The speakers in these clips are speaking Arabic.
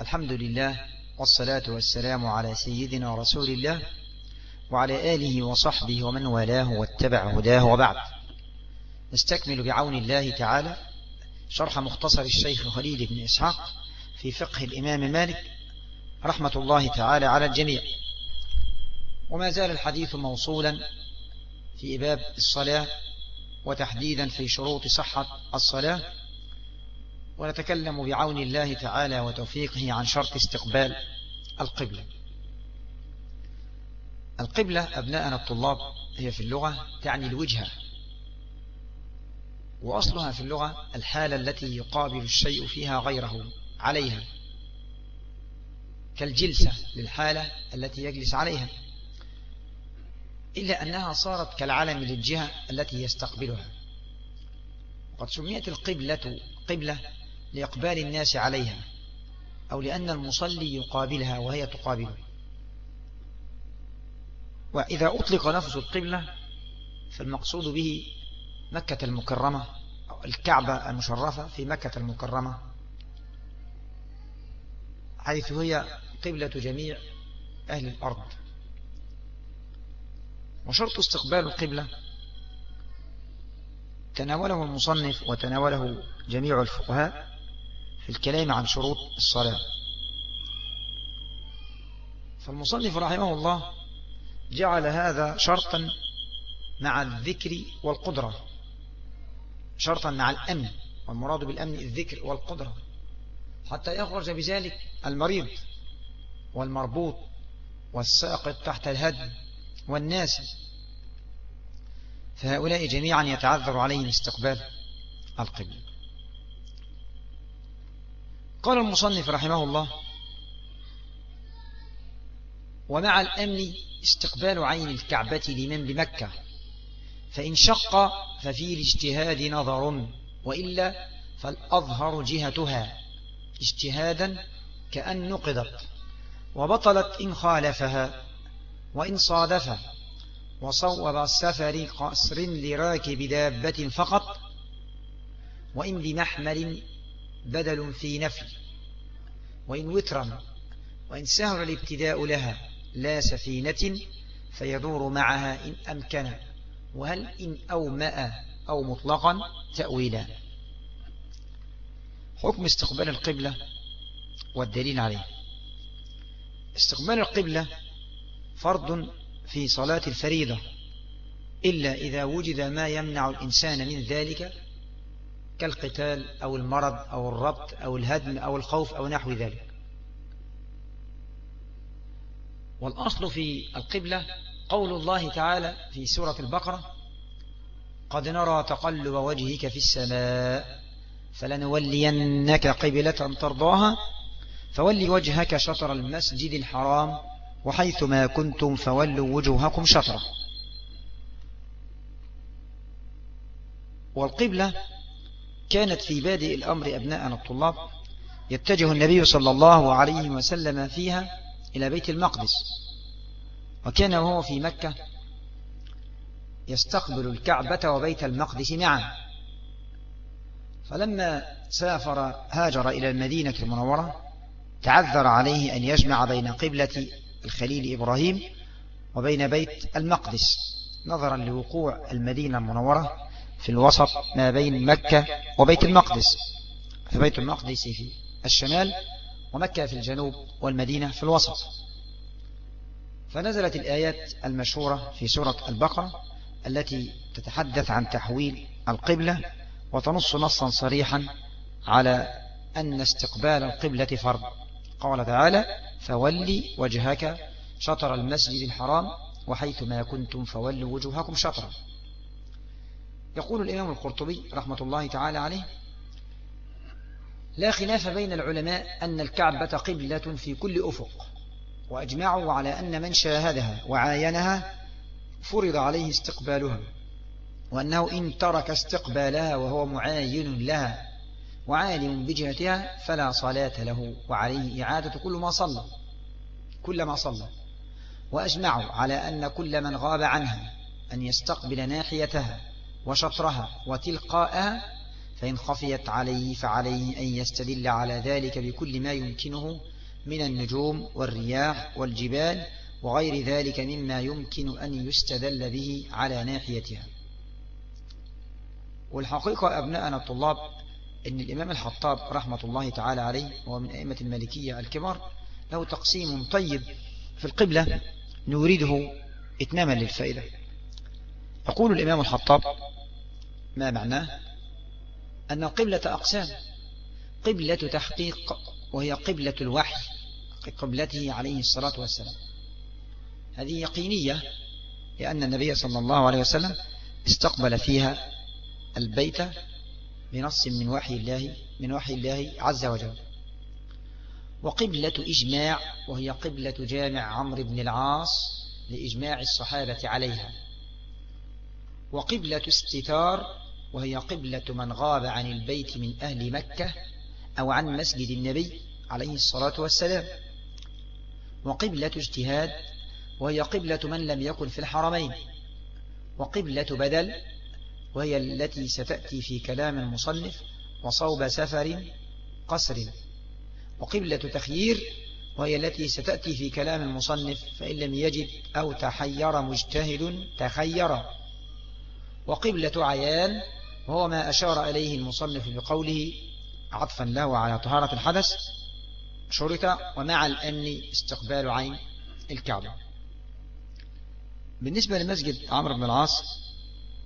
الحمد لله والصلاة والسلام على سيدنا رسول الله وعلى آله وصحبه ومن والاه واتبع هداه وبعد. نستكمل بعون الله تعالى شرح مختصر الشيخ خليل بن إسحاق في فقه الإمام مالك رحمة الله تعالى على الجميع. وما زال الحديث موصولا في باب الصلاة وتحديدا في شروط صحة الصلاة ونتكلم بعون الله تعالى وتوفيقه عن شرط استقبال القبلة. القبلة أبناءنا الطلاب هي في اللغة تعني الوجهة وأصلها في اللغة الحالة التي يقابل الشيء فيها غيره عليها كالجلسة للحالة التي يجلس عليها إلا أنها صارت كالعلم للجهة التي يستقبلها. وقد سميت القبلة قبلة لإقبال الناس عليها أو لأن المصلي يقابلها وهي تقابله. وإذا أطلق لفظ القبلة فالمقصود به مكة المكرمة أو الكعبة المشرفة في مكة المكرمة حيث هي قبلة جميع أهل الأرض. وشرط استقبال القبلة تناوله المصنف وتناوله جميع الفقهاء في الكلام عن شروط الصلاة. فالمصنف رحمه الله جعل هذا شرطا مع الذكر والقدرة شرطا مع الأمن والمراد بالأمن الذكر والقدرة حتى يخرج بذلك المريض والمربوط والساقط تحت الهدم والناس. فهؤلاء جميعا يتعذر عليهم استقبال القبل قال المصنف رحمه الله ومع الأمن استقبال عين الكعبة لمن بمكة فإن شق ففي الاجتهاد نظر وإلا فالأظهر جهتها اجتهادا كأن نقضت وبطلت إن خالفها وإن صادف وصوب السفر قصر لراكب دابة فقط وإن بمحمل بدل في نفي. وإن وترا وإن سهر الابتداء لها لا سفينة فيدور معها إن أمكن. وهل إن أومأ أو مطلقا تأويلا. حكم استقبال القبلة والدليل عليه. استقبال القبلة فرض في صلاة الفريضة إلا إذا وجد ما يمنع الإنسان من ذلك كالقتال أو المرض أو الربط أو الهدم أو الخوف أو نحو ذلك. والأصل في القبلة قول الله تعالى في سورة البقرة قد نرى تقلب وجهك في السماء فلنولينك قبلة ترضاها فولي وجهك شطر المسجد الحرام وحيث ما كنتم فولوا وجوهكم شطرة. والقبلة كانت في بادئ الأمر أبناءنا الطلاب يتجه النبي صلى الله عليه وسلم فيها إلى بيت المقدس. وكان وهو في مكة يستقبل الكعبة وبيت المقدس معا فلما سافر هاجر إلى المدينة المنورة تعذر عليه أن يجمع بين قبلة الخليل إبراهيم وبين بيت المقدس نظرا لوقوع المدينة المنورة. في الوسط ما بين مكة وبيت المقدس. فبيت المقدس في الشمال ومكة في الجنوب والمدينة في الوسط. فنزلت الآيات المشهورة في سورة البقرة التي تتحدث عن تحويل القبلة وتنص نصا صريحا على أن استقبال القبلة فرض. قال تعالى فولي وجهك شطر المسجد الحرام وحيث ما كنتم فولوا وجوهكم شطرا. يقول الإمام القرطبي رحمة الله تعالى عليه لا خلاف بين العلماء أن الكعبة قبلة في كل أفق وأجمعوا على أن من شاهدها وعاينها فرض عليه استقبالها وأنه إن ترك استقبالها وهو معاين لها وعالم بجهتها فلا صلاة له وعليه إعادة كل ما صلى كل ما صلى وأجمعوا على أن كل من غاب عنها أن يستقبل ناحيتها وشطرها وتلقاءها فإن خفيت عليه فعليه أن يستدل على ذلك بكل ما يمكنه من النجوم والرياح والجبال وغير ذلك مما يمكن أن يستدل به على ناحيتها. والحقيقة أبناءنا الطلاب أن الإمام الحطاب رحمة الله تعالى عليه وهو من أئمة المالكية الكبار له تقسيم طيب في القبلة نريده إتماما للفائدة. يقول الإمام الحطاب ما معناه؟ أن القبلة أقسام. قبلة تحقيق وهي قبلة الوحي قبلته عليه الصلاة والسلام. هذه يقينية لأن النبي صلى الله عليه وسلم استقبل فيها البيت بنص من وحي الله من وحي الله عز وجل. وقبلة إجماع وهي قبلة جامع عمرو بن العاص لإجماع الصحابة عليها. وقبلة استتار وهي قبلة من غاب عن البيت من أهل مكة أو عن مسجد النبي عليه الصلاة والسلام. وقبلة اجتهاد وهي قبلة من لم يكن في الحرمين. وقبلة بدل وهي التي ستأتي في كلام المصنف وصوب سفر قصر. وقبلة تخيير وهي التي ستأتي في كلام المصنف فإن لم يجد أو تحير مجتهد تخير. وقبلة عيان وهو ما أشار إليه المصنف بقوله عطفا له على طهارة الحدث شرط ومع الأمن استقبال عين الكعبة. بالنسبة لمسجد عمرو بن العاص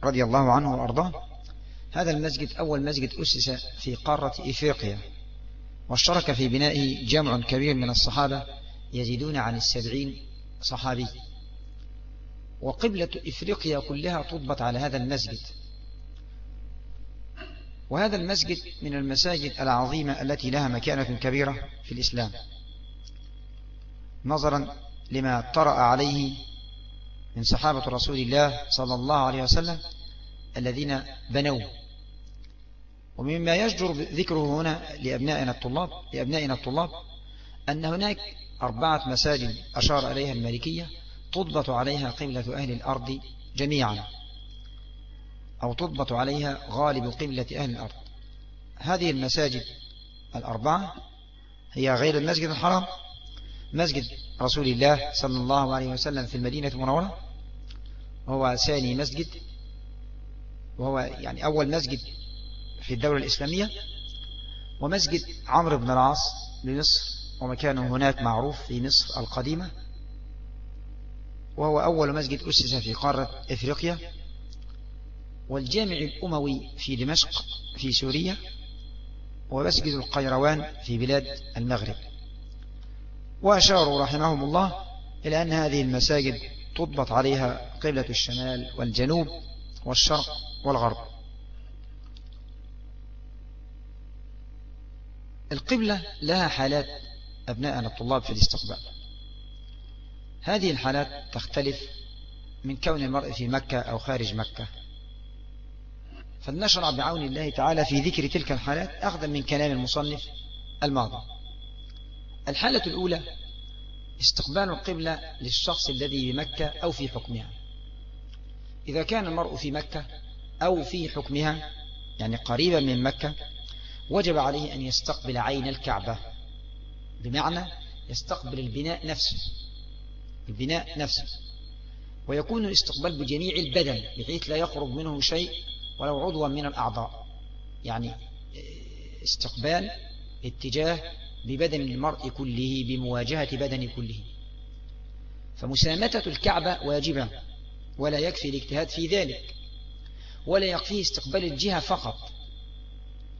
رضي الله عنه وأرضاه هذا المسجد أول مسجد أسس في قارة إفريقيا واشترك في بنائه جمع كبير من الصحابة يزيدون عن السبعين صحابي. وقبلة إفريقيا كلها تضبط على هذا المسجد. وهذا المسجد من المساجد العظيمة التي لها مكانة كبيرة في الإسلام. نظرا لما طرأ عليه من صحابة رسول الله صلى الله عليه وسلم الذين بنوه. ومما يجدر ذكره هنا لأبنائنا الطلاب لأبنائنا الطلاب أن هناك أربعة مساجد أشار إليها المالكية تضبط عليها قبلة أهل الأرض جميعا. أو تضبط عليها غالب قبلة أهل الأرض. هذه المساجد الأربعة هي غير المسجد الحرام مسجد رسول الله صلى الله عليه وسلم في المدينة المنورة وهو ثاني مسجد وهو يعني أول مسجد في الدولة الإسلامية ومسجد عمرو بن العاص بمصر ومكانه هناك معروف في مصر القديمة وهو أول مسجد أسس في قارة إفريقيا. والجامع الأموي في دمشق في سوريا ومسجد القيروان في بلاد المغرب. وأشاروا رحمهم الله إلى أن هذه المساجد تضبط عليها قبلة الشمال والجنوب والشرق والغرب. القبلة لها حالات أبناءنا الطلاب في الاستقبال. هذه الحالات تختلف من كون المرء في مكة أو خارج مكة. فلنشرع بعون الله تعالى في ذكر تلك الحالات أخذا من كلام المصنف الماضي. الحالة الأولى استقبال القبلة للشخص الذي بمكة أو في حكمها. إذا كان المرء في مكة أو في حكمها يعني قريبا من مكة وجب عليه أن يستقبل عين الكعبة. بمعنى يستقبل البناء نفسه. البناء نفسه. ويكون الاستقبال بجميع البدن بحيث لا يخرج منه شيء ولو عضوا من الأعضاء. يعني استقبال اتجاه ببدن المرء كله بمواجهة بدن كله. فمسامتة الكعبة واجبة ولا يكفي الاجتهاد في ذلك ولا يكفيه استقبال الجهة فقط.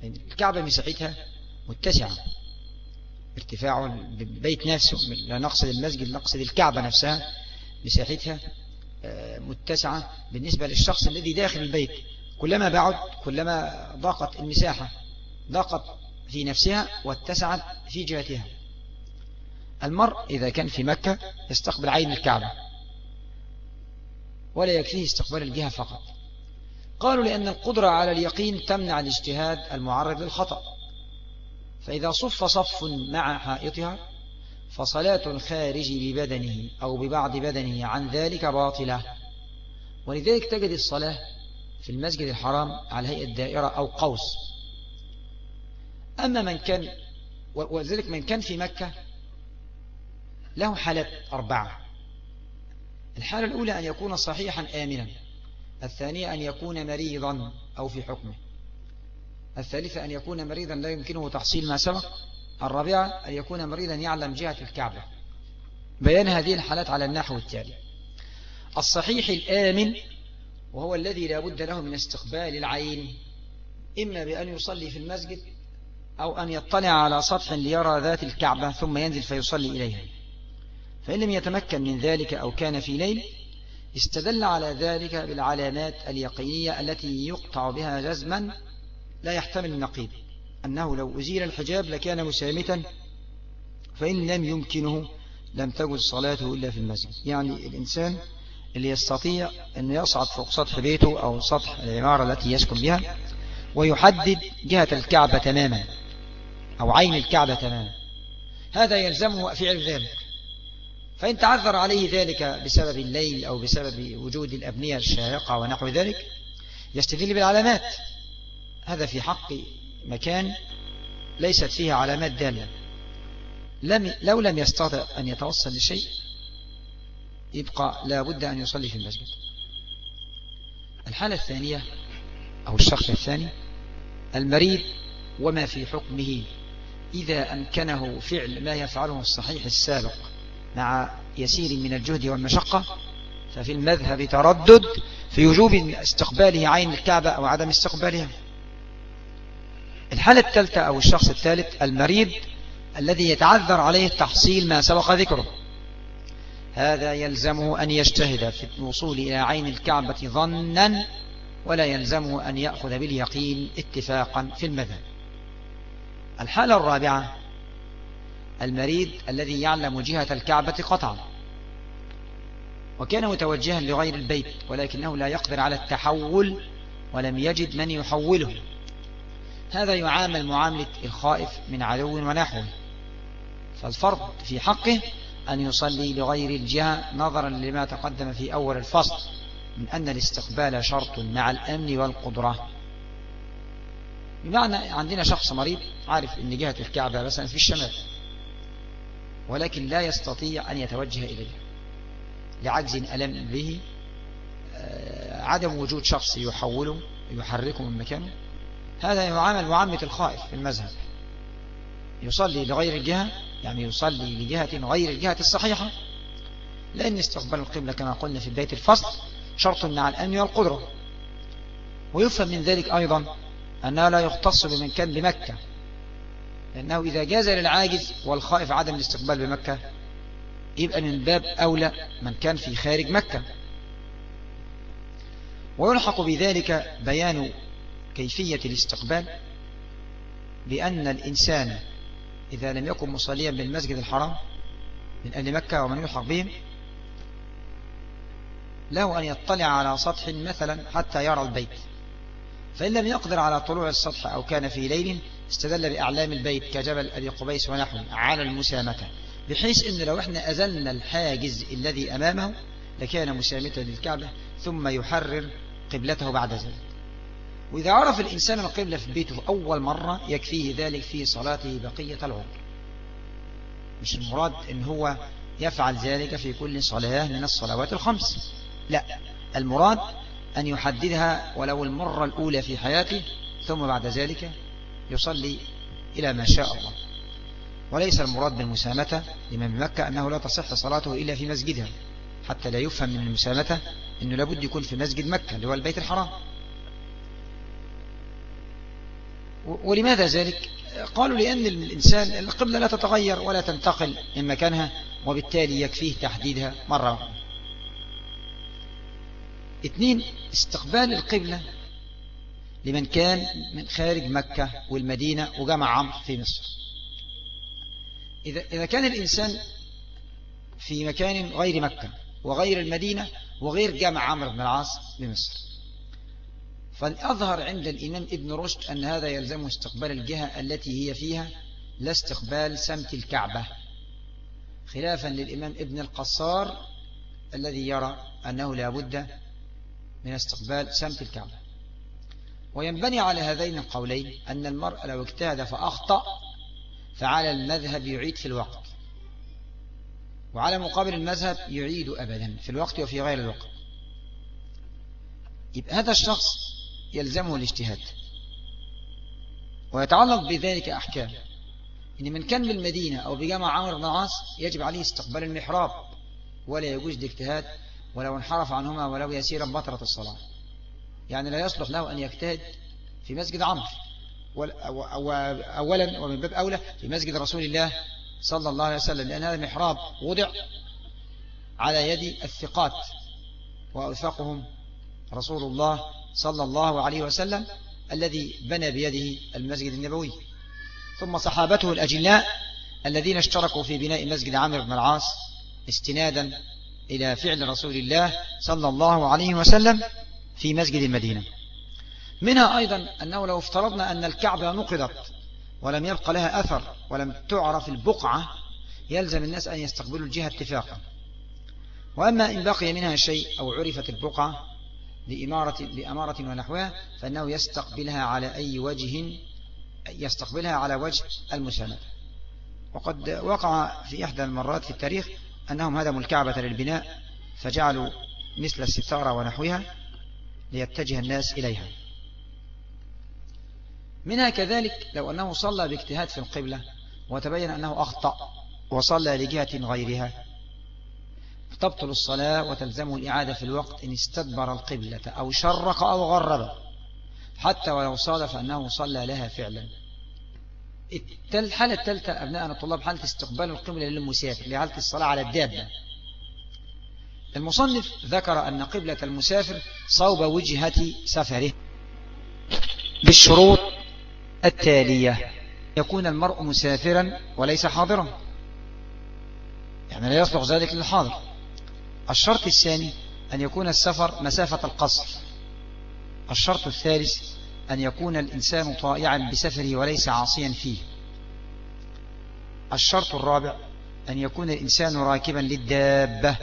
الكعبة مساحتها متسعة. ارتفاع البيت نفسه لا نقصد المسجد نقصد الكعبة نفسها مساحتها آه، متسعة بالنسبة للشخص الذي داخل البيت. كلما بعد كلما ضاقت المساحة ضاقت في نفسها واتسعت في جهتها. المرء إذا كان في مكة يستقبل عين الكعبة ولا يكفيه استقبال الجهة فقط. قالوا لأن القدرة على اليقين تمنع الاجتهاد المعرض للخطأ. فإذا صف صف مع حائطها فصلاة الخارج ببدنه أو ببعض بدنه عن ذلك باطلة. ولذلك تجد الصلاة في المسجد الحرام على هيئة دائرة أو قوس. أما من كان وذلك من كان في مكة له حالات أربعة. الحالة الأولى أن يكون صحيحا آمنا. الثانية أن يكون مريضا أو في حكمه. الثالثة أن يكون مريضا لا يمكنه تحصيل ما سبق. الرابعة أن يكون مريضا يعلم جهة الكعبة. بيان هذه الحالات على النحو التالي. الصحيح الآمن وهو الذي لا بد له من استقبال العين إما بأن يصلي في المسجد أو أن يطلع على سطح ليرى ذات الكعبة ثم ينزل فيصلي إليها. فإن لم يتمكن من ذلك أو كان في ليل استدل على ذلك بالعلامات اليقينية التي يقطع بها جزما لا يحتمل النقيض أنه لو أزيل الحجاب لكان مسامتا فإن لم يمكنه لم تجد صلاته إلا في المسجد. يعني الإنسان اللي يستطيع أن يصعد فوق سطح بيته أو سطح العمارة التي يسكن بها ويحدد جهة الكعبة تماما أو عين الكعبة تماما. هذا يلزمه فعل ذلك. فإن تعذر عليه ذلك بسبب الليل أو بسبب وجود الأبنية الشاهقة ونحو ذلك يستدل بالعلامات. هذا في حق مكان ليست فيها علامات دالة. لم لو لم يستطع أن يتوصل لشيء يبقى لابد أن يصلي في المسجد. الحالة الثانية أو الشخص الثاني المريض وما في حكمه إذا أمكنه فعل ما يفعله الصحيح السابق مع يسير من الجهد والمشقة ففي المذهب تردد في وجوب استقباله عين الكعبة أو عدم استقبالها الحالة الثالثة أو الشخص الثالث المريض الذي يتعذر عليه تحصيل ما سبق ذكره. هذا يلزمه أن يجتهد في الوصول إلى عين الكعبة ظنا ولا يلزمه أن يأخذ باليقين اتفاقا في المذهب. الحالة الرابعة المريض الذي يعلم جهة الكعبة قطعا. وكان متوجها لغير البيت ولكنه لا يقدر على التحول ولم يجد من يحوله. هذا يعامل معاملة الخائف من عدو ونحوه. فالفرض في حقه أن يصلي لغير الجهة نظرا لما تقدم في أول الفصل من أن الاستقبال شرط مع الأمن والقدرة. بمعنى عندنا شخص مريض عارف أن جهة الكعبة مثلا في الشمال ولكن لا يستطيع أن يتوجه إليها لعجز ألم به آه، عدم وجود شخص يحوله يحركه من مكانه. هذا يعامل معاملة الخائف في المذهب. يصلي لغير الجهة يعني يصلي لجهة غير الجهة الصحيحة. لأن استقبال القبلة كما قلنا في بداية الفصل شرط مع الأمن والقدرة ويفهم من ذلك أيضا أنها لا يختص بمن كان بمكة. لأنه إذا جاز للعاجز والخائف عدم الاستقبال بمكة يبقى من باب أولى من كان في خارج مكة. ويلحق بذلك بيان كيفية الاستقبال بأن الإنسان إذا لم يكن مصليا بالمسجد الحرام من أهل مكة ومن يلحق بهم له أن يطلع على سطح مثلا حتى يرى البيت. فإن لم يقدر على طلوع السطح أو كان في ليل استدل بأعلام البيت كجبل أبي قبيس ونحوه على المسامة. بحيث أن لو إحنا أزلنا الحاجز الذي أمامه لكان مسامتا للكعبة ثم يحرر قبلته بعد ذلك. وإذا عرف الإنسان القبلة في بيته أول مرة يكفيه ذلك في صلاته بقية العمر. مش المراد أن هو يفعل ذلك في كل صلاة من الصلوات الخمس. لا المراد أن يحددها ولو المرة الأولى في حياته ثم بعد ذلك يصلي إلى ما شاء الله. وليس المراد بالمسامة لمن بمكة أنه لا تصح صلاته إلا في مسجدها. حتى لا يفهم من المسامة أنه لابد يكون في مسجد مكة اللي هو البيت الحرام. ولماذا ذلك؟ قالوا لأن الإنسان القبلة لا تتغير ولا تنتقل من مكانها وبالتالي يكفيه تحديدها مرة واحدة. اثنين استقبال القبلة لمن كان من خارج مكة والمدينة وجمع عمرو في مصر. إذا, إذا كان الإنسان في مكان غير مكة وغير المدينة وغير جمع عمرو بن العاص بمصر فالأظهر عند الإمام ابن رشد أن هذا يلزم استقبال الجهة التي هي فيها لا استقبال سمت الكعبة خلافا للإمام ابن القصار الذي يرى أنه لا بد من استقبال سمت الكعبة. وينبني على هذين القولين أن المرء لو اجتهد فأخطأ فعلى المذهب يعيد في الوقت وعلى مقابل المذهب يعيد أبدا في الوقت وفي غير الوقت. يبقى هذا الشخص يلزمه الاجتهاد. ويتعلق بذلك أحكام. إن من كان بالمدينة أو بجامع عمر بن العاص يجب عليه استقبال المحراب ولا يجوز الاجتهاد ولو انحرف عنهما ولو يسيرا بطرة الصلاة. يعني لا يصلح له أن يجتهد في مسجد عمر أولا ومن باب أولى في مسجد رسول الله صلى الله عليه وسلم لأن هذا المحراب وضع على يد الثقات وأوثقهم رسول الله صلى الله عليه وسلم الذي بنى بيده المسجد النبوي. ثم صحابته الأجلاء الذين اشتركوا في بناء مسجد عامر بن العاص استنادا إلى فعل رسول الله صلى الله عليه وسلم في مسجد المدينة. منها أيضا أنه لو افترضنا أن الكعبة نقضت ولم يبق لها أثر ولم تعرف البقعة يلزم الناس أن يستقبلوا الجهة اتفاقا. وأما إن بقي منها شيء أو عرفت البقعة لإمارة, لأمارة ونحوها فإنه يستقبلها على أي وجه يستقبلها على وجه المساندة وقد وقع في إحدى المرات في التاريخ أنهم هدموا الكعبة للبناء فجعلوا مثل الستارة ونحوها ليتجه الناس إليها. منها كذلك لو أنه صلى باجتهاد في القبلة وتبين أنه أخطأ وصلى لجهة غيرها. تبطل الصلاة وتلزمه الإعادة في الوقت إن استدبر القبلة أو شرق أو غرب. حتى ولو صادف أنه صلى لها فعلا. الحالة الثالثة أبناءنا الطلاب حالة استقبال القبلة للمسافر لحالة الصلاة على الدابة. المصنف ذكر أن قبلة المسافر صوب وجهة سفره بالشروط التالية. يكون المرء مسافرا وليس حاضرا. يعني لا يصلح ذلك للحاضر. الشرط الثاني أن يكون السفر مسافة القصر. الشرط الثالث أن يكون الإنسان طائعا بسفره وليس عاصيا فيه. الشرط الرابع أن يكون الإنسان راكبا للدابة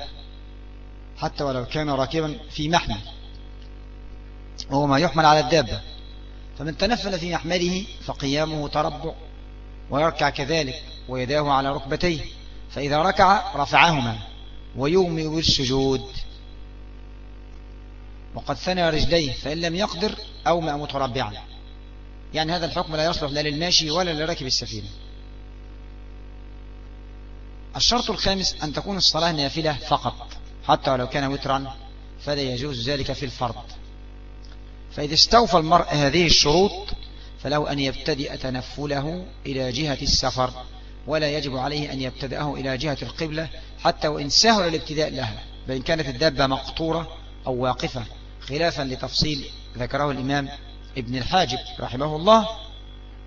حتى ولو كان راكبا في محمل وهو ما يحمل على الدابة. فمن تنفل في محمله فقيامه تربع ويركع كذلك ويداه على ركبتيه فإذا ركع رفعهما. ويومئ بالسجود. وقد ثنى رجليه فإن لم يقدر أومئ متربعا. يعني هذا الحكم لا يصلح لا للماشي ولا لراكب السفينة. الشرط الخامس أن تكون الصلاة نافلة فقط حتى ولو كان وترا فلا يجوز ذلك في الفرض. فإذا استوفى المرء هذه الشروط فله أن يبتدئ تنفله إلى جهة السفر ولا يجب عليه أن يبتدأه إلى جهة القبلة حتى وإن سهل الابتداء لها بإن كانت الدابة مقطورة أو واقفة خلافا لتفصيل ذكره الإمام ابن الحاجب رحمه الله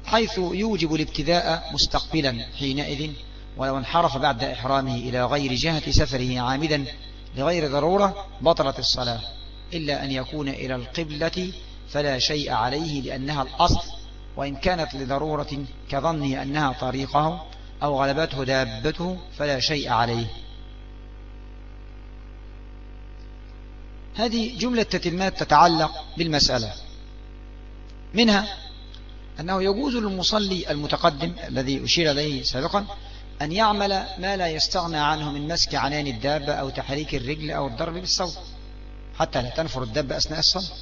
حيث يوجب الابتداء مستقبلا حينئذ ولو انحرف بعد إحرامه إلى غير جهة سفره عامدا لغير ضرورة بطلت الصلاة إلا أن يكون إلى القبلة فلا شيء عليه لأنها الأصل وإن كانت لضرورة كظنه أنها طريقه أو غلبته دابته فلا شيء عليه. هذه جملة تتمات تتعلق بالمسألة. منها أنه يجوز للمصلي المتقدم الذي أشير إليه سابقا أن يعمل ما لا يستغنى عنه من مسك عنان الدابة أو تحريك الرجل أو الضرب بالصوت حتى لا تنفر الدابة أثناء الصلاة.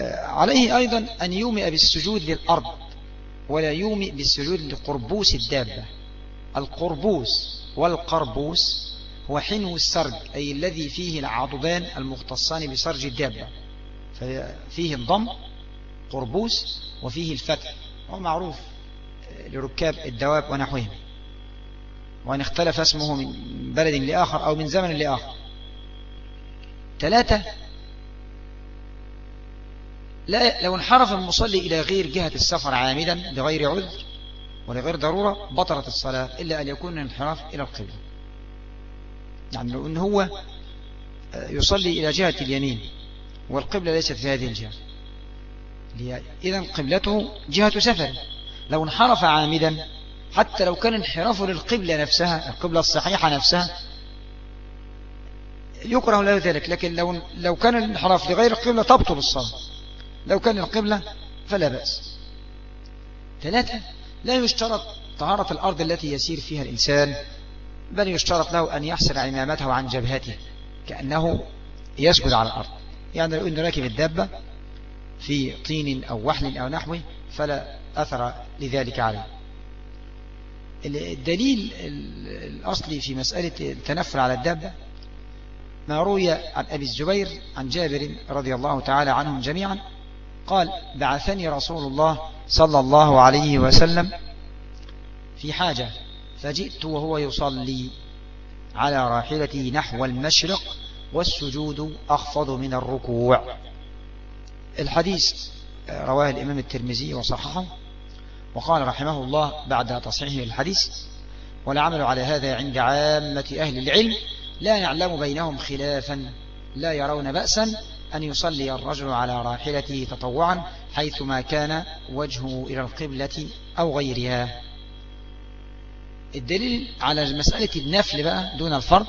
آه، عليه أيضا أن يومئ بالسجود للأرض ولا يومئ بالسجود لقربوس الدابة. القربوس والقربوس هو حنو السرج أي الذي فيه العضدان المختصان بسرج الدابة. ففيه الضم قربوس وفيه الفتح. هو معروف لركاب الدواب ونحوهم. وأن اختلف اسمه من بلد لآخر أو من زمن لآخر. ثلاثة لا لو انحرف المصلي إلى غير جهة السفر عامدا لغير عذر ولغير ضرورة بطلت الصلاة إلا أن يكون الانحراف إلى القبلة. يعني لو أن هو يصلي إلى جهة اليمين والقبلة ليست في هذه الجهة. إذا قبلته جهة سفر. لو انحرف عامدا حتى لو كان انحرافه للقبلة نفسها القبلة الصحيحة نفسها يكره له ذلك. لكن لو لو كان الانحراف لغير القبلة تبطل الصلاة. لو كان القبلة فلا بأس. ثلاثة لا يشترط طهارة الأرض التي يسير فيها الإنسان بل يشترط له أن يحسر عمامته عن جبهته كأنه يسجد على الأرض. يعني لو أنه راكب الدابة في طين أو وحل أو نحوه فلا أثر لذلك عليه. الدليل الأصلي في مسألة التنفل على الدابة ما روي عن أبي الزبير عن جابر رضي الله تعالى عنهم جميعا قال بعثني رسول الله صلى الله عليه وسلم في حاجة. فجئت وهو يصلي على راحلته نحو المشرق والسجود أخفض من الركوع. الحديث رواه الإمام الترمذي وصححه وقال رحمه الله بعد تصحيحه الحديث والعمل على هذا عند عامة أهل العلم لا يعلم بينهم خلافا لا يرون بأسا أن يصلي الرجل على راحلته تطوعا حيثما كان وجهه إلى القبلة أو غيرها. الدليل على مسألة النفل بقى دون الفرض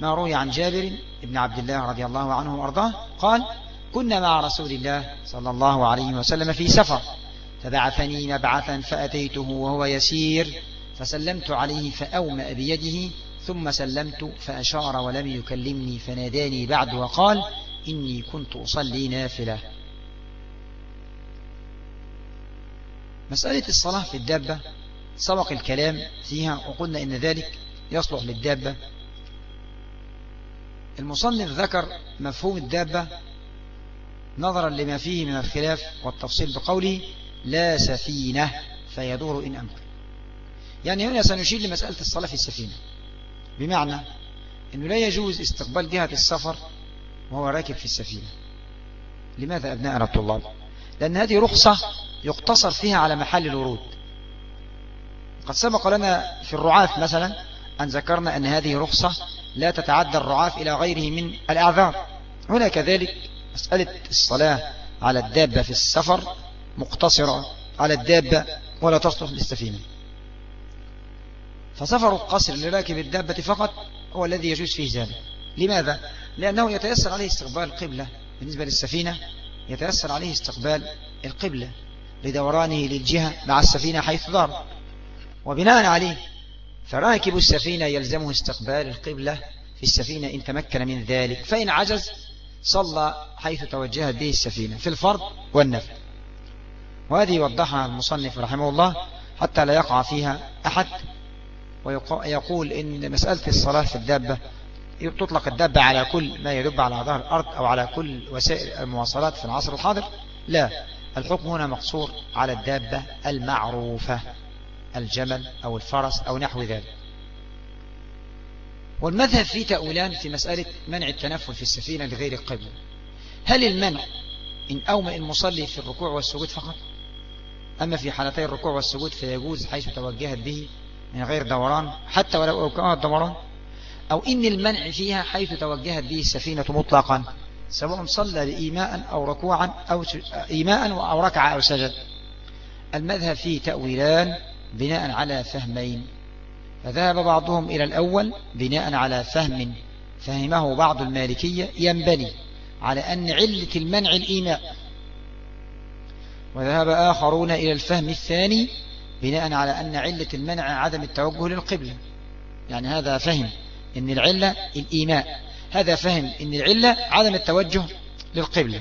ما روي عن جابر بن عبد الله رضي الله عنه وأرضاه قال كنا مع رسول الله صلى الله عليه وسلم في سفر فبعثني مبعثا فأتيته وهو يسير فسلمت عليه فأومأ بيده ثم سلمت فأشار ولم يكلمني فناداني بعد وقال إني كنت أصلي نافلة. مسألة الصلاة في الدابة سبق الكلام فيها وقلنا إن ذلك يصلح للدابة. المصنف ذكر مفهوم الدابة نظرا لما فيه من الخلاف والتفصيل بقوله لا سفينة فيدور إن أمكن يعني هنا سنشير لمسألة الصلاة في السفينة. بمعنى أنه لا يجوز استقبال جهة السفر وهو راكب في السفينة. لماذا أبناءنا الطلاب لأن هذه رخصة يقتصر فيها على محل الورود. قد سبق لنا في الرعاف مثلا أن ذكرنا أن هذه رخصة لا تتعدى الرعاف إلى غيره من الأعذار. هنا كذلك مسألة الصلاة على الدابة في السفر مقتصرة على الدابة ولا تصلح للسفينة. فسفر القصر لراكب الدابة فقط هو الذي يجوز فيه ذلك. لماذا؟ لأنه يتيسر عليه استقبال القبلة بالنسبة للسفينة يتيسر عليه استقبال القبلة لدورانه للجهة مع السفينة حيث دار وبناء عليه فراكب السفينة يلزمه استقبال القبلة في السفينة إن تمكن من ذلك فإن عجز صلى حيث توجهت به السفينة في الفرض والنفل وهذه يوضحها المصنف رحمه الله حتى لا يقع فيها أحد ويقول إن مسألة الصلاة في الدابة تطلق الدابة على كل ما يدب على ظهر الأرض أو على كل وسائل المواصلات في العصر الحاضر لا الحكم هنا مقصور على الدابة المعروفة. الجمل أو الفرس أو نحو ذلك. والمذهب فيه تأولان في مسألة منع التنفل في السفينة لغير القبل هل المنع إن أومئ المصلي في الركوع والسجود فقط؟ أما في حالتي الركوع والسجود فيجوز حيث توجهت به من غير دوران حتى ولو كانت دوران. أو إن المنع فيها حيث توجهت به السفينة مطلقا سواء صلى لإيماء أو ركوعا أو إيماء أو ركع أو سجد المذهب فيه تأويلان بناء على فهمين. فذهب بعضهم إلى الأول بناء على فهم. فهمه بعض المالكية ينبني على أن علة المنع الإيماء. وذهب آخرون إلى الفهم الثاني بناء على أن علة المنع عدم التوجه للقبلة. يعني هذا فهم أن العلة الإيماء. هذا فهم أن العلة عدم التوجه للقبلة.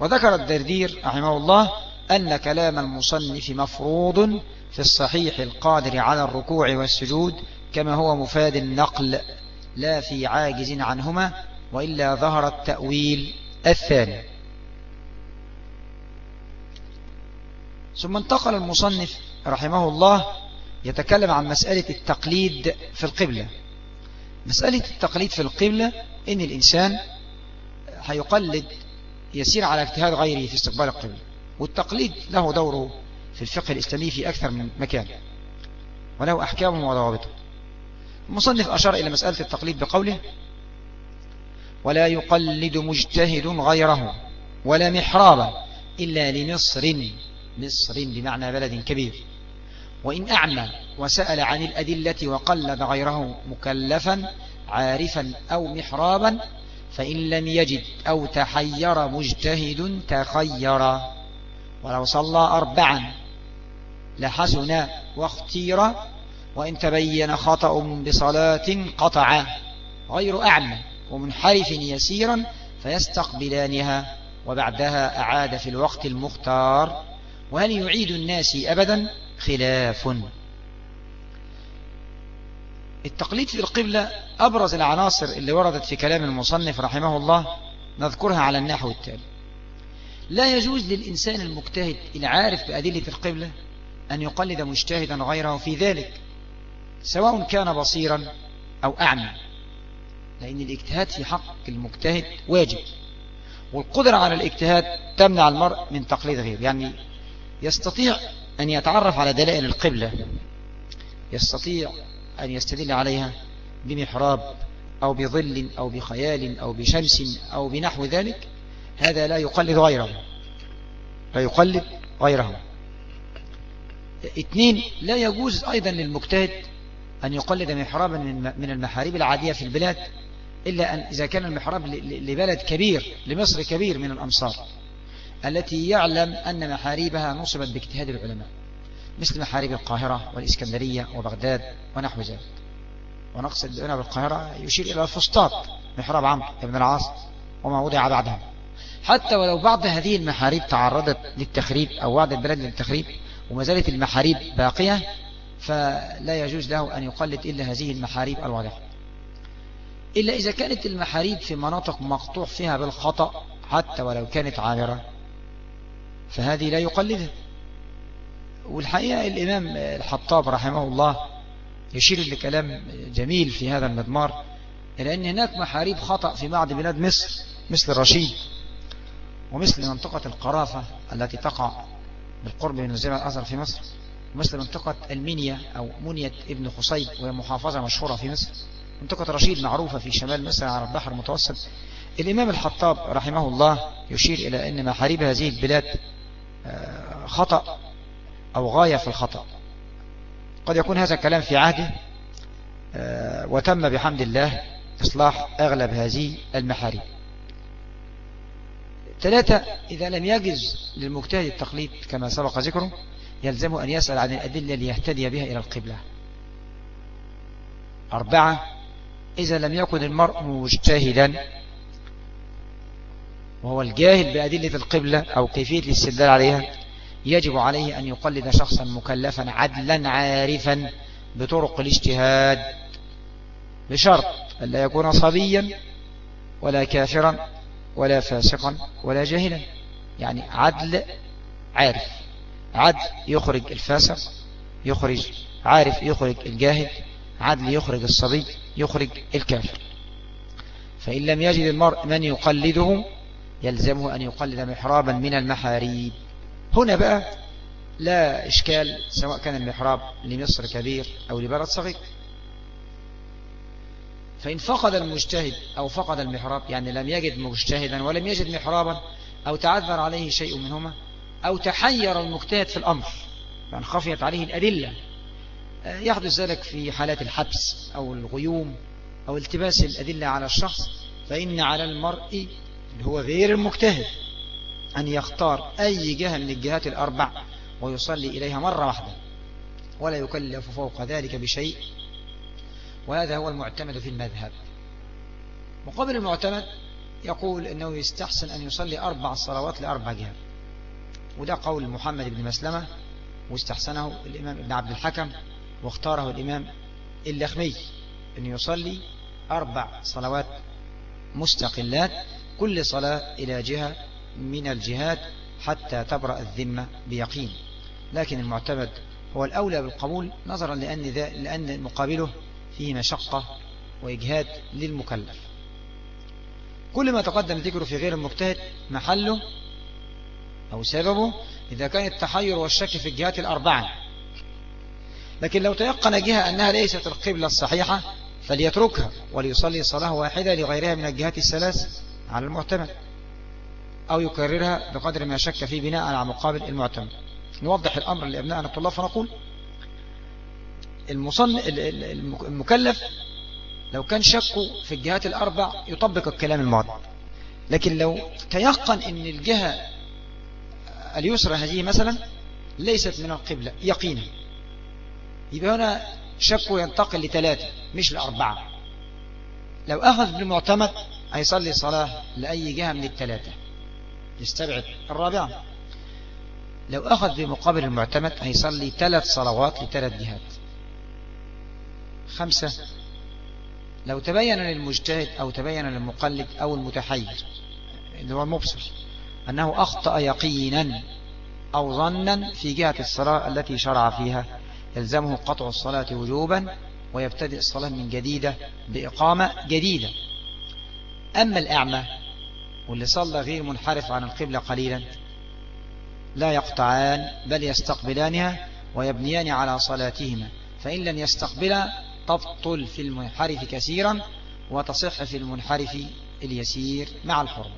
وذكر الدردير رحمه الله أن كلام المصنف مفروض في الصحيح القادر على الركوع والسجود كما هو مفاد النقل لا في عاجز عنهما وإلا ظهر التأويل الثاني. ثم انتقل المصنف رحمه الله يتكلم عن مسألة التقليد في القبلة. مسألة التقليد في القبلة إن الإنسان هيقلد يسير على اجتهاد غيره في استقبال القبلة. والتقليد له دوره في الفقه الإسلامي في أكثر من مكان وله أحكامه وضوابطه المصنف أشار إلى مسألة التقليد بقوله ولا يقلد مجتهد غيره ولا محرابا إلا لمصر مصر بمعنى بلد كبير. وإن أعمى وسأل عن الأدلة وقلد غيره مكلفا عارفا أو محرابا فإن لم يجد أو تحير مجتهد تخير. ولو صلى أربعا لحسن واختير وإن تبين خطأ بصلاة قطع غير أعمى ومنحرف يسيرا فيستقبلانها وبعدها أعاد في الوقت المختار وهل يعيد الناس أبدا؟ خلاف. التقليد في القبلة أبرز العناصر اللي وردت في كلام المصنف رحمه الله نذكرها على النحو التالي. لا يجوز للإنسان المجتهد العارف بأدلة القبلة أن يقلد مجتهدا غيره في ذلك سواء كان بصيرا أو أعمى. لأن الاجتهاد في حق المجتهد واجب. والقدرة على الاجتهاد تمنع المرء من تقليد غيره. يعني يستطيع أن يتعرف على دلائل القبلة يستطيع أن يستدل عليها بمحراب أو بظل أو بخيال أو بشمس أو بنحو ذلك هذا لا يقلد غيره. لا يقلد غيره. اثنين لا يجوز أيضا للمجتهد أن يقلد محرابا من المحاريب العادية في البلاد إلا أن إذا كان المحراب لبلد كبير لمصر كبير من الأمصار التي يعلم أن محاريبها نصبت باجتهاد العلماء مثل محاريب القاهرة والإسكندرية وبغداد ونحو ذلك. ونقصد هنا بالقاهرة يشير إلى الفسطاط محراب عمرو بن العاص وما وضع بعدها. حتى ولو بعض هذه المحاريب تعرضت للتخريب أو وعد البلد للتخريب وما زالت المحاريب باقية فلا يجوز له أن يقلد إلا هذه المحاريب الواضحة. إلا إذا كانت المحاريب في مناطق مقطوع فيها بالخطأ حتى ولو كانت عامرة فهذه لا يقلدها. والحقيقة الإمام الحطاب رحمه الله يشير لكلام جميل في هذا المضمار إلى أن هناك محاريب خطأ في بعض بلاد مصر مثل الرشيد. ومثل منطقة القرافة التي تقع بالقرب من الجبل الأزهر في مصر ومثل منطقة المنيا أو منية ابن خصيب وهي محافظة مشهورة في مصر منطقة رشيد معروفة في شمال مصر على البحر المتوسط. الإمام الحطاب رحمه الله يشير إلى أن محاريب هذه البلاد آه، خطأ أو غاية في الخطأ. قد يكون هذا الكلام في عهده آه، وتم بحمد الله إصلاح أغلب هذه المحاريب. ثلاثة إذا لم يجز للمجتهد التقليد كما سبق ذكره يلزمه أن يسأل عن الأدلة ليهتدي بها إلى القبلة. أربعة إذا لم يكن المرء مجتهدا وهو الجاهل بأدلة القبلة أو كيفية الاستدلال عليها يجب عليه أن يقلد شخصا مكلفا عدلا عارفا بطرق الاجتهاد بشرط أن لا يكون صبيا ولا كافرا. ولا فاسقا ولا جاهلا يعني عدل عارف. عدل يخرج الفاسق يخرج عارف يخرج الجاهل. عدل يخرج الصبي يخرج الكافر. فإن لم يجد المرء من يقلده يلزمه أن يقلد محرابا من المحاريب. هنا بقى لا إشكال سواء كان المحراب لمصر كبير أو لبلد صغير. فإن فقد المجتهد أو فقد المحراب يعني لم يجد مجتهدا ولم يجد محرابا أو تعذر عليه شيء منهما أو تحير المجتهد في الأمر يعني خفيت عليه الأدلة يحدث ذلك في حالات الحبس أو الغيوم أو التباس الأدلة على الشخص فإن على المرء اللي هو غير المجتهد أن يختار أي جهة من الجهات الأربع ويصلي إليها مرة واحدة ولا يكلف فوق ذلك بشيء وهذا هو المعتمد في المذهب. مقابل المعتمد يقول أنه يستحسن أن يصلي أربع صلوات لأربع جهات. وده قول محمد بن مسلمة واستحسنه الإمام ابن عبد الحكم واختاره الإمام اللخمي أن يصلي أربع صلوات مستقلات كل صلاة إلى جهة من الجهات حتى تبرأ الذمة بيقين. لكن المعتمد هو الأولى بالقبول نظرا لأن, لأن مقابله فيه مشقة وإجهاد للمكلف. كل ما تقدم ذكره في غير المجتهد محله أو سببه إذا كان التحير والشك في الجهات الأربعة. لكن لو تيقن جهة أنها ليست القبلة الصحيحة فليتركها وليصلي صلاة واحدة لغيرها من الجهات الثلاث على المعتمد أو يكررها بقدر ما شك فيه بناء على مقابل المعتمد. نوضح الأمر لأبنائنا الطلاب فنقول المصن المكلف لو كان شكه في الجهات الأربع يطبق الكلام الماضي. لكن لو تيقن أن الجهة اليسرى هذه مثلا ليست من القبلة يقينا. يبقى هنا شكه ينتقل لثلاثة مش لأربعة. لو أخذ بالمعتمد هيصلي صلاة لأي جهة من الثلاثة. يستبعد الرابعة. لو أخذ بمقابل المعتمد هيصلي ثلاث صلوات لثلاث جهات. خمسة. لو تبين للمجتهد أو تبين للمقلد أو المتحير اللي هو المبصر أنه أخطأ يقينا أو ظنا في جهة الصلاة التي شرع فيها يلزمه قطع الصلاة وجوبا ويبتدئ الصلاة من جديدة بإقامة جديدة. أما الأعمى واللي صلى غير منحرف عن القبلة قليلا لا يقطعان بل يستقبلانها ويبنيان على صلاتهما فإن لم يستقبلا تبطل في المنحرف كثيرا وتصح في المنحرف اليسير مع الحرم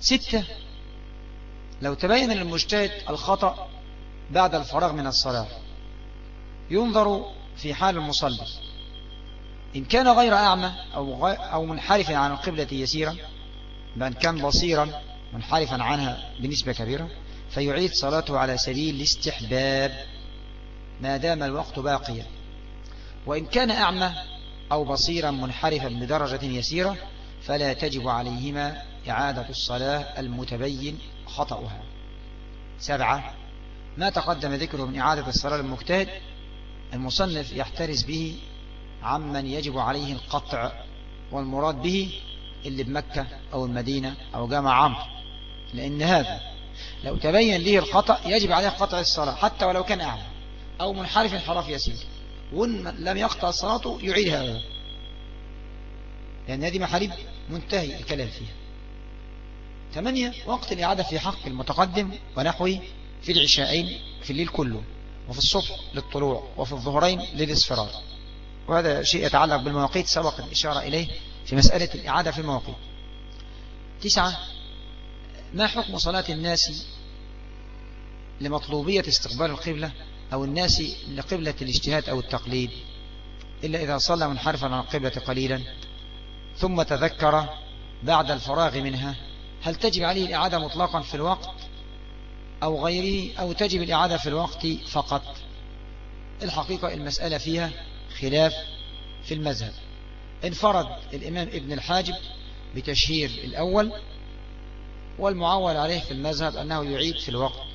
ستة لو تبين للمجتهد الخطأ بعد الفراغ من الصلاة ينظر في حال المصلي. إن كان غير أعمى أو, أو منحرفا عن القبلة يسيرا بأن كان بصيرا منحرفا عنها بنسبة كبيرة فيعيد صلاته على سبيل الاستحباب. ما دام الوقت باقيا. وإن كان أعمى أو بصيرا منحرفا بدرجة يسيرة فلا تجب عليهما إعادة الصلاة المتبين خطأها. سبعة ما تقدم ذكره من إعادة الصلاة المجتهد؟ المصنف يحترز به عمن يجب عليه القطع والمراد به اللي بمكة أو المدينة أو جامع عمرو لأن هذا لو تبين له الخطأ يجب عليه قطع الصلاة حتى ولو كان أعمى أو منحرف انحراف يسير. وإن لم يقطع صلاته يعيدها. لأن هذه محاريب منتهي الكلام فيها. ثمانية وقت الإعادة في حق المتقدم ونحوه في العشاءين في الليل كله وفي الصبح للطلوع وفي الظهرين للإصفرار. وهذا شيء يتعلق بالمواقيت سبق الإشارة إليه في مسألة الإعادة في المواقيت. تسعة ما حكم صلاة الناس لمطلوبية استقبال القبلة؟ أو الناس لقبلة الاجتهاد أو التقليد إلا إذا صلى منحرفا عن القبلة قليلا ثم تذكر بعد الفراغ منها هل تجب عليه الإعادة مطلقا في الوقت أو غيره أو تجب الإعادة في الوقت فقط؟ الحقيقة المسألة فيها خلاف في المذهب. انفرد الإمام ابن الحاجب بتشهير الأول والمعول عليه في المذهب أنه يعيد في الوقت.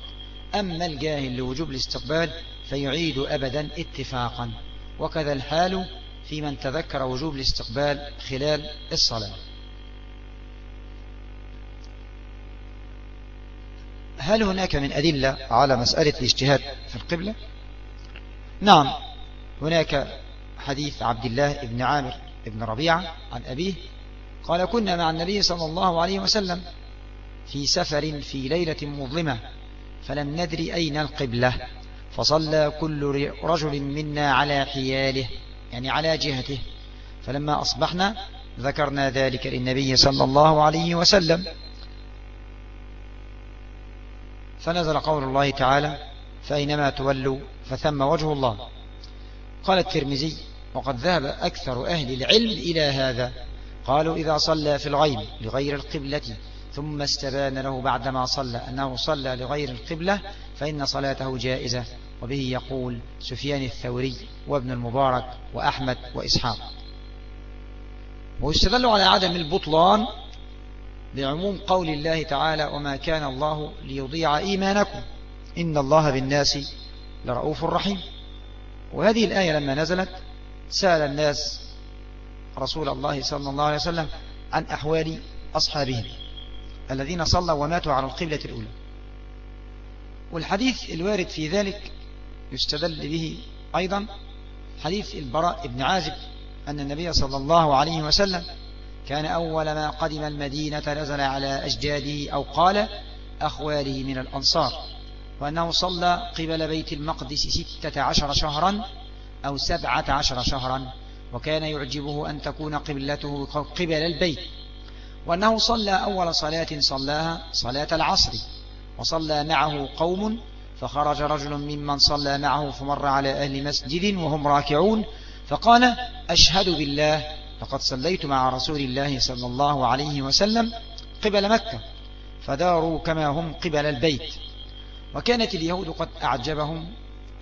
أما الجاهل لوجوب الاستقبال فيعيد أبدا اتفاقا. وكذا الحال في من تذكر وجوب الاستقبال خلال الصلاة. هل هناك من أدلة على مسألة الاجتهاد في القبلة؟ نعم هناك حديث عبد الله بن عامر بن ربيعة عن أبيه قال كنا مع النبي صلى الله عليه وسلم في سفر في ليلة مظلمة فلم ندري أين القبلة. فصلى كل رجل منا على حياله يعني على جهته. فلما أصبحنا ذكرنا ذلك للنبي صلى الله عليه وسلم. فنزل قول الله تعالى فأينما تولوا فثم وجه الله. قال الترمذي وقد ذهب أكثر أهل العلم إلى هذا. قالوا إذا صلى في الغيب لغير القبلة. ثم استبان له بعدما صلى أنه صلى لغير القبلة فإن صلاته جائزة. وبه يقول سفيان الثوري وابن المبارك وأحمد وإسحاق. ويستدل على عدم البطلان بعموم قول الله تعالى وما كان الله ليضيع إيمانكم إن الله بالناس لرؤوف رحيم. وهذه الآية لما نزلت سأل الناس رسول الله صلى الله عليه وسلم عن أحوال أصحابهم. الذين صلوا وماتوا على القبلة الأولى. والحديث الوارد في ذلك يستدل به أيضا حديث البراء بن عازب أن النبي صلى الله عليه وسلم كان أول ما قدم المدينة نزل على أجداده أو قال أخواله من الأنصار وأنه صلى قبل بيت المقدس ستة عشر شهرا أو سبعة عشر شهرا وكان يعجبه أن تكون قبلته قبل البيت. وأنه صلى أول صلاة صلاها صلاة العصر وصلى معه قوم فخرج رجل ممن صلى معه فمر على أهل مسجد وهم راكعون فقال أشهد بالله لقد صليت مع رسول الله صلى الله عليه وسلم قبل مكة فداروا كما هم قبل البيت. وكانت اليهود قد أعجبهم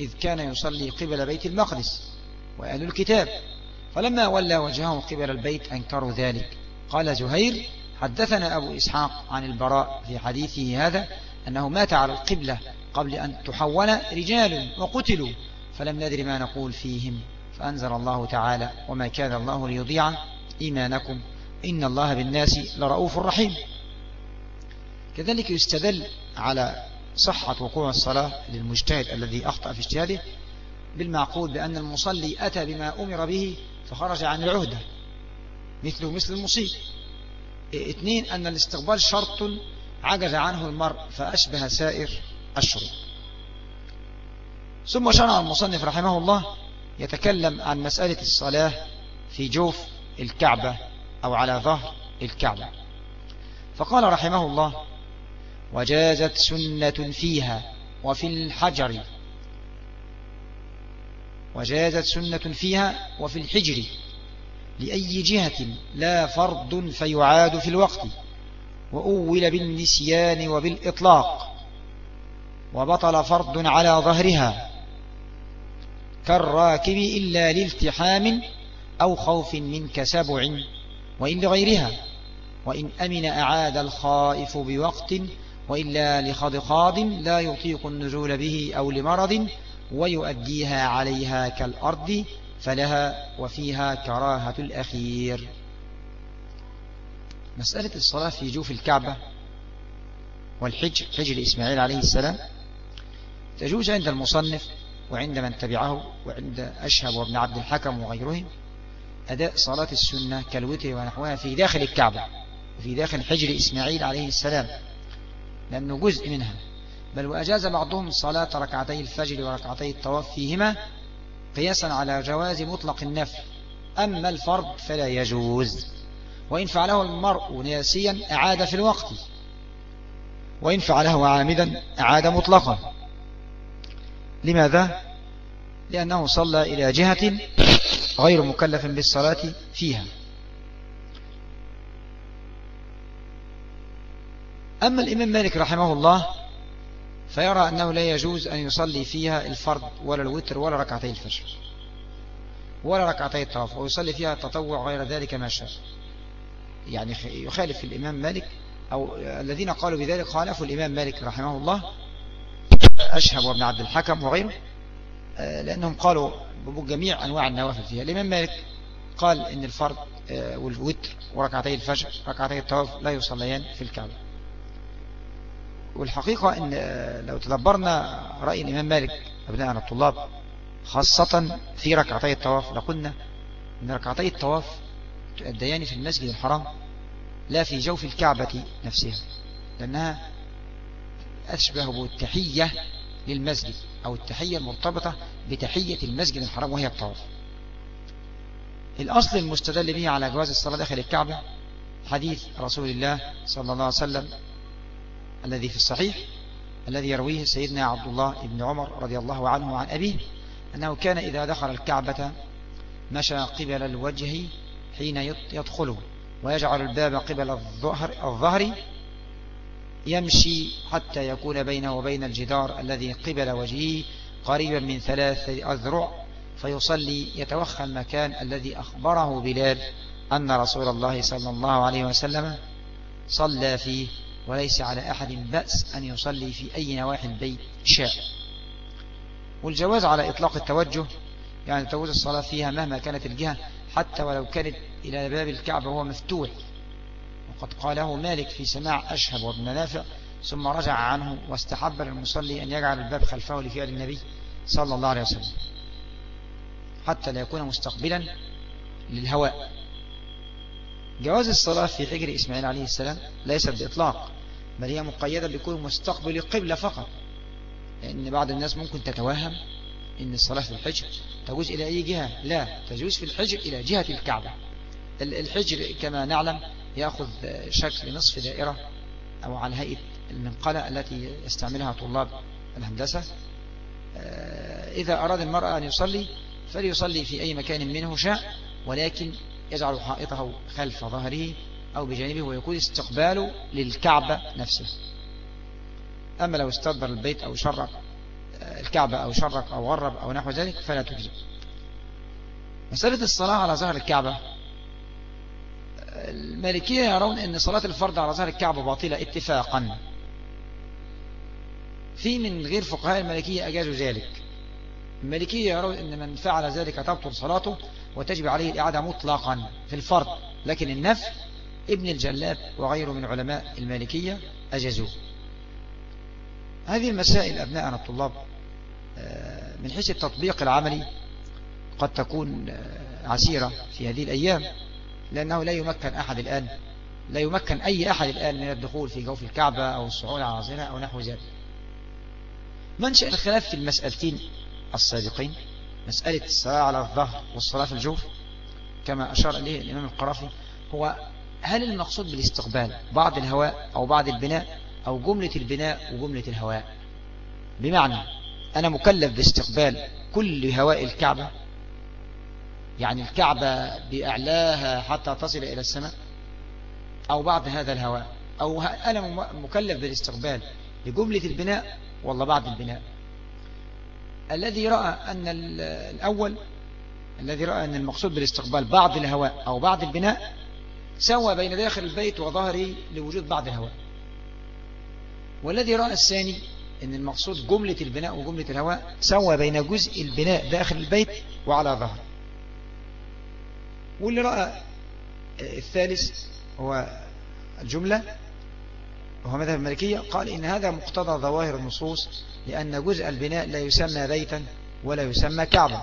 إذ كان يصلي قبل بيت المقدس وأهل الكتاب فلما ولى وجهه قبل البيت أنكروا ذلك. قال زهير حدثنا أبو إسحاق عن البراء في حديثه هذا أنه مات على القبلة قبل أن تحول رجال وقتلوا فلم ندر ما نقول فيهم. فأنزل الله تعالى وما كان الله ليضيع إيمانكم إن الله بالناس لرؤوف رحيم. كذلك يستدل على صحة وقوع الصلاة للمجتهد الذي أخطأ في اجتهاده بالمعقول بأن المصلي أتى بما أمر به فخرج عن العهدة. مثله مثل المصيب. اثنين أن الاستقبال شرط عجز عنه المرء فأشبه سائر الشروط ثم شرع المصنف رحمه الله يتكلم عن مسألة الصلاة في جوف الكعبة أو على ظهر الكعبة. فقال رحمه الله وجازت سنة فيها وفي الحجر. وجازت سنة فيها وفي الحجر. لأي جهة لا فرض فيعاد في الوقت وأول بالنسيان وبالإطلاق وبطل فرض على ظهرها كالراكب إلا لالتحام أو خوف منك سبع وإن لغيرها وإن أمن أعاد الخائف بوقت وإلا لخضخاض لا يطيق النزول به أو لمرض ويؤديها عليها كالأرض فلها وفيها كراهة الأخير. مسألة الصلاة في جوف الكعبة والحج حجر إسماعيل عليه السلام تجوز عند المصنف وعند من تبعه وعند أشهب وابن عبد الحكم وغيرهم أداء صلاة السنة كالوتر ونحوها في داخل الكعبة وفي داخل حجر إسماعيل عليه السلام. لأنه جزء منها. بل وأجاز بعضهم صلاة ركعتي الفجر وركعتي الطواف فيهما قياسا على جواز مطلق النفل أما الفرض فلا يجوز. وإن فعله المرء ناسيا أعاد في الوقت. وإن فعله عامدا أعاد مطلقا. لماذا؟ لأنه صلى إلى جهة غير مكلف بالصلاة فيها. أما الإمام مالك رحمه الله فيرى أنه لا يجوز أن يصلي فيها الفرض ولا الوتر ولا ركعتي الفجر ولا ركعتي الطواف ويصلي فيها التطوع غير ذلك ما شاء. يعني يخالف الإمام مالك أو الذين قالوا بذلك خالفوا الإمام مالك رحمه الله أشهب وابن عبد الحكم وغيره آه، لأنهم قالوا بجميع أنواع النوافل فيها. الإمام مالك قال إن الفرض آه، والوتر وركعتي الفجر ركعتي الطواف لا يصليان في الكعبة. والحقيقة أن لو تدبرنا رأي الإمام مالك أبناءنا الطلاب خاصة في ركعتي الطواف لقلنا أن ركعتي الطواف تؤديان في المسجد الحرام لا في جوف الكعبة نفسها لأنها أشبه بالتحية للمسجد أو التحية المرتبطة بتحية المسجد الحرام وهي الطواف. الأصل المستدل به على جواز الصلاة داخل الكعبة حديث رسول الله صلى الله عليه وسلم الذي في الصحيح الذي يرويه سيدنا عبد الله بن عمر رضي الله عنه وعن أبيه أنه كان إذا دخل الكعبة مشى قبل الوجه حين يدخله ويجعل الباب قبل الظهر, الظهر يمشي حتى يكون بينه وبين الجدار الذي قبل وجهه قريبا من ثلاث أذرع فيصلي يتوخى المكان الذي أخبره بلال أن رسول الله صلى الله عليه وسلم صلى فيه. وليس على أحد بأس أن يصلي في أي نواحي البيت شاء. والجواز على إطلاق التوجه يعني تجوز الصلاة فيها مهما كانت الجهة حتى ولو كانت إلى باب الكعبة وهو مفتوح. وقد قاله مالك في سماع أشهب وابن نافع ثم رجع عنه واستحب للمصلي أن يجعل الباب خلفه لفعل النبي صلى الله عليه وسلم حتى لا يكون مستقبلا للهواء. جواز الصلاة في حجر إسماعيل عليه السلام ليست بإطلاق بل هي مقيدة بكون مستقبل القبلة فقط. لأن بعض الناس ممكن تتوهم إن الصلاة في الحجر تجوز إلى أي جهة؟ لا تجوز في الحجر إلى جهة الكعبة. الحجر كما نعلم يأخذ شكل نصف دائرة أو على هيئة المنقلة التي يستعملها طلاب الهندسة. آه، إذا أراد المرأة أن يصلي فليصلي في أي مكان منه شاء ولكن يجعل حائطه خلف ظهره أو بجانبه ويكون استقباله للكعبة نفسه. أما لو استدبر البيت أو شرق الكعبة أو شرق أو غرب أو نحو ذلك فلا تجزئ مسألة الصلاة على ظهر الكعبة المالكية يرون أن صلاة الفرد على ظهر الكعبة باطلة اتفاقا. في من غير فقهاء المالكية أجازوا ذلك. المالكية يرون أن من فعل ذلك تبطل صلاته وتجب عليه الإعادة مطلقا في الفرد لكن النفل ابن الجلاب وغيره من علماء المالكية أجازوه. هذه المسائل أبناءنا الطلاب آه، من حيث التطبيق العملي قد تكون آه، عسيرة في هذه الأيام لأنه لا يمكن أحد الآن لا يمكن أي أحد الآن من الدخول في جوف الكعبة أو الصعود على عظيمة أو نحو ذلك. منشأ الخلاف في المسألتين؟ السابقين مسألة الصلاة على الظهر والصلاة في الجوف كما أشار إليه الإمام القرافي هو هل المقصود بالاستقبال بعض الهواء أو بعض البناء أو جملة البناء وجملة الهواء؟ بمعنى أنا مكلف باستقبال كل هواء الكعبة؟ يعني الكعبة بأعلاها حتى تصل إلى السماء؟ أو بعض هذا الهواء؟ أو أنا مكلف بالاستقبال لجملة البناء والله بعد البناء؟ الذي رأى أن الأول الذي رأى أن المقصود بالاستقبال بعض الهواء أو بعض البناء سوى بين داخل البيت وظهره لوجود بعض الهواء. والذي رأى الثاني أن المقصود جملة البناء وجملة الهواء سوى بين جزء البناء داخل البيت وعلى ظهره واللي رأى الثالث هو الجملة وهو مذهب المالكية قال إن هذا مقتضى ظواهر النصوص لأن جزء البناء لا يسمى بيتا ولا يسمى كعبة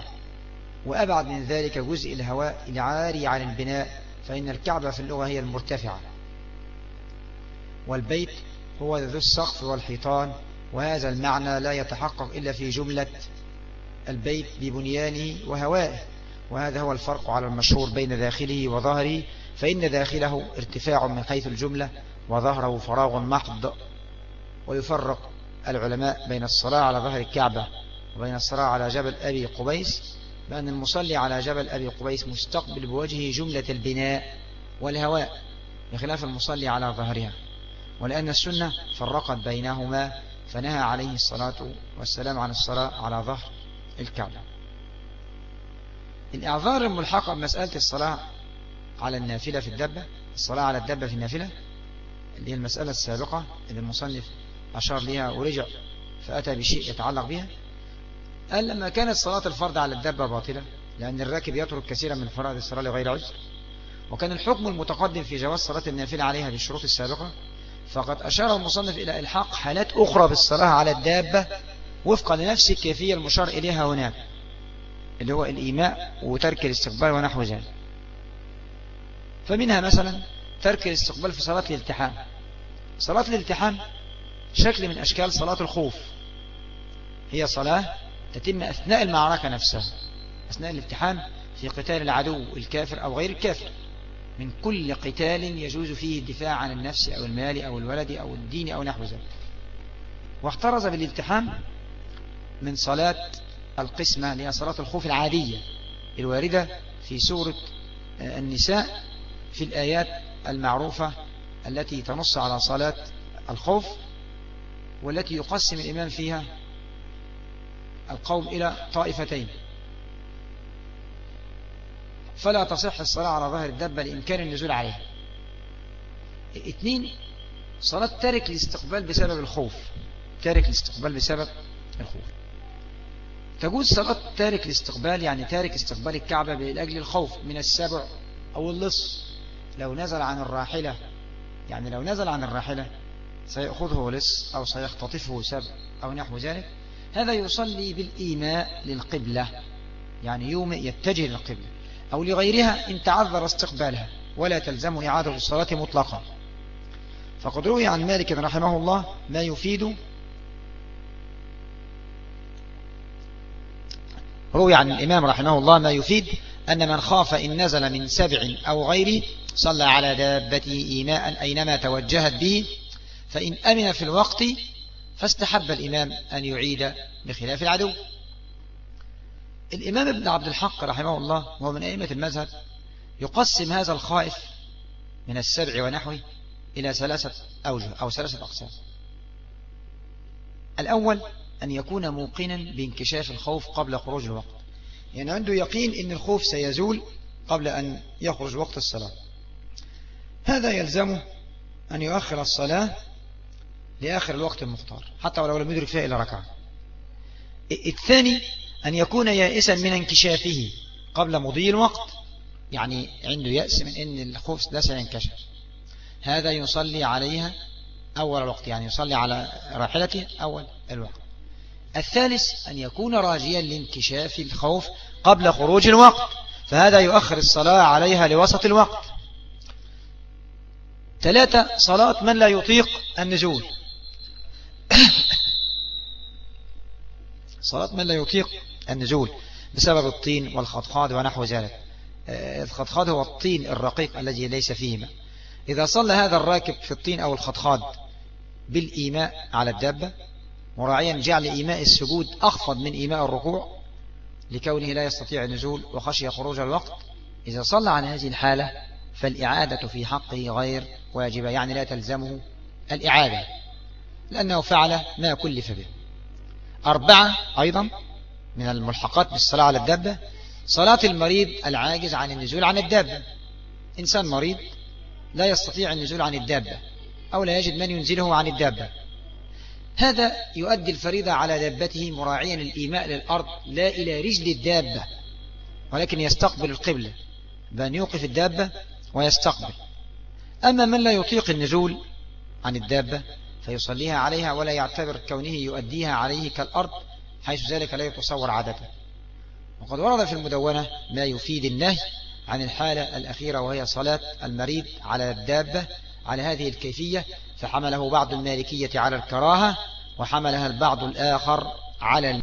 وأبعد من ذلك جزء الهواء العاري عن البناء فإن الكعبة في اللغة هي المرتفعة. والبيت هو ذو السقف والحيطان وهذا المعنى لا يتحقق إلا في جملة البيت ببنيانه وهوائه. وهذا هو الفرق على المشهور بين داخله وظهره فإن داخله ارتفاع من حيث الجملة وظهره فراغ محض ويفرق العلماء بين الصلاة على ظهر الكعبة وبين الصلاة على جبل أبي قبيس بأن المصلي على جبل أبي قبيس مستقبل بوجهه جملة البناء والهواء بخلاف المصلي على ظهرها. ولأن السنة فرقت بينهما فنهى عليه الصلاة والسلام عن الصلاة على ظهر الكعبة. الإعذار الملحقة بمسألة الصلاة على النافلة في الدبة الصلاة على الدبة في النافلة اللي هي المسألة السابقة اللي المصنف أشار لها ورجع فأتى بشيء يتعلق بها قال لما كانت صلاة الفرض على الدبة باطلة لأن الراكب يترك كثيرا من فرائض الصلاة لغير عذر وكان الحكم المتقدم في جواز صلاة النافلة عليها بالشروط السابقة فقد أشار المصنف إلى إلحاق حالات أخرى بالصلاة على الدابة وفقا لنفس الكيفية المشار إليها هناك اللي هو الإيماء وترك الاستقبال ونحو ذلك. فمنها مثلا ترك الاستقبال في صلاة الالتحام. صلاة الالتحام شكل من أشكال صلاة الخوف. هي صلاة تتم أثناء المعركة نفسها أثناء الالتحام في قتال العدو الكافر أو غير الكافر. من كل قتال يجوز فيه الدفاع عن النفس أو المال أو الولد أو الدين أو نحو ذلك. واحترز بالالتحام من صلاة القسمة اللي هي صلاة الخوف العادية الواردة في سورة النساء في الآيات المعروفة التي تنص على صلاة الخوف والتي يقسم الإمام فيها القوم إلى طائفتين. فلا تصح الصلاة على ظهر الدبة لإمكان النزول عليها. اثنين صلاة تارك الاستقبال بسبب الخوف. تارك الاستقبال بسبب الخوف. تجوز صلاة تارك الاستقبال يعني تارك استقبال الكعبة لأجل الخوف من السبع أو اللص. لو نزل عن الراحلة يعني لو نزل عن الراحلة سيأخذه لص أو سيختطفه سبع أو نحو ذلك. هذا يصلي بالإيماء للقبلة يعني يوم يتجه للقبلة أو لغيرها إن تعذر استقبالها ولا تلزم إعادة الصلاة مطلقا. فقد روي عن مالك رحمه الله ما يفيد روي عن الإمام رحمه الله ما يفيد أن من خاف إن نزل من سبع أو غيره صلى على دابته إيماء أينما توجهت به فإن أمن في الوقت فاستحب الإمام أن يعيد بخلاف العدو. الإمام ابن عبد الحق رحمه الله وهو من أئمة المذهب يقسم هذا الخائف من السبع ونحوه إلى ثلاثة أوجه أو ثلاثة أقسام. الأول أن يكون موقنا بانكشاف الخوف قبل خروج الوقت. يعني عنده يقين أن الخوف سيزول قبل أن يخرج وقت الصلاة. هذا يلزمه أن يؤخر الصلاة لآخر الوقت المختار حتى ولو لم يدرك فيها إلا ركعة. الثاني أن يكون يائسا من انكشافه قبل مضي الوقت يعني عنده يأس من أن الخوف لا سينكشف هذا يصلي عليها أول الوقت يعني يصلي على راحلته أول الوقت. الثالث أن يكون راجيا لانكشاف الخوف قبل خروج الوقت فهذا يؤخر الصلاة عليها لوسط الوقت. ثلاثة صلاة من لا يطيق النزول. صلاة من لا يطيق النزول بسبب الطين والخضخاض ونحو ذلك. آه، الخضخاض هو الطين الرقيق الذي ليس فيه ماء إذا صلى هذا الراكب في الطين أو الخضخاض بالإيماء على الدابة مراعيا جعل إيماء السجود أخفض من إيماء الركوع لكونه لا يستطيع النزول وخشي خروج الوقت إذا صلى عن هذه الحالة فالإعادة في حقه غير واجبة يعني لا تلزمه الإعادة لأنه فعل ما كلف به. أربعة أيضا من الملحقات بالصلاة على الدابة. صلاة المريض العاجز عن النزول عن الدابة. إنسان مريض لا يستطيع النزول عن الدابة أو لا يجد من ينزله عن الدابة. هذا يؤدي الفريضة على دابته مراعيا الإيماء للأرض لا إلى رجل الدابة ولكن يستقبل القبلة. بأن يوقف الدابة ويستقبل. أما من لا يطيق النزول عن الدابة فيصليها عليها ولا يعتبر كونه يؤديها عليه كالأرض حيث ذلك لا يتصور عادة. وقد ورد في المدونة ما يفيد النهي عن الحالة الأخيرة وهي صلاة المريض على الدابة على هذه الكيفية فحمله بعض المالكية على الكراهة وحملها البعض الآخر على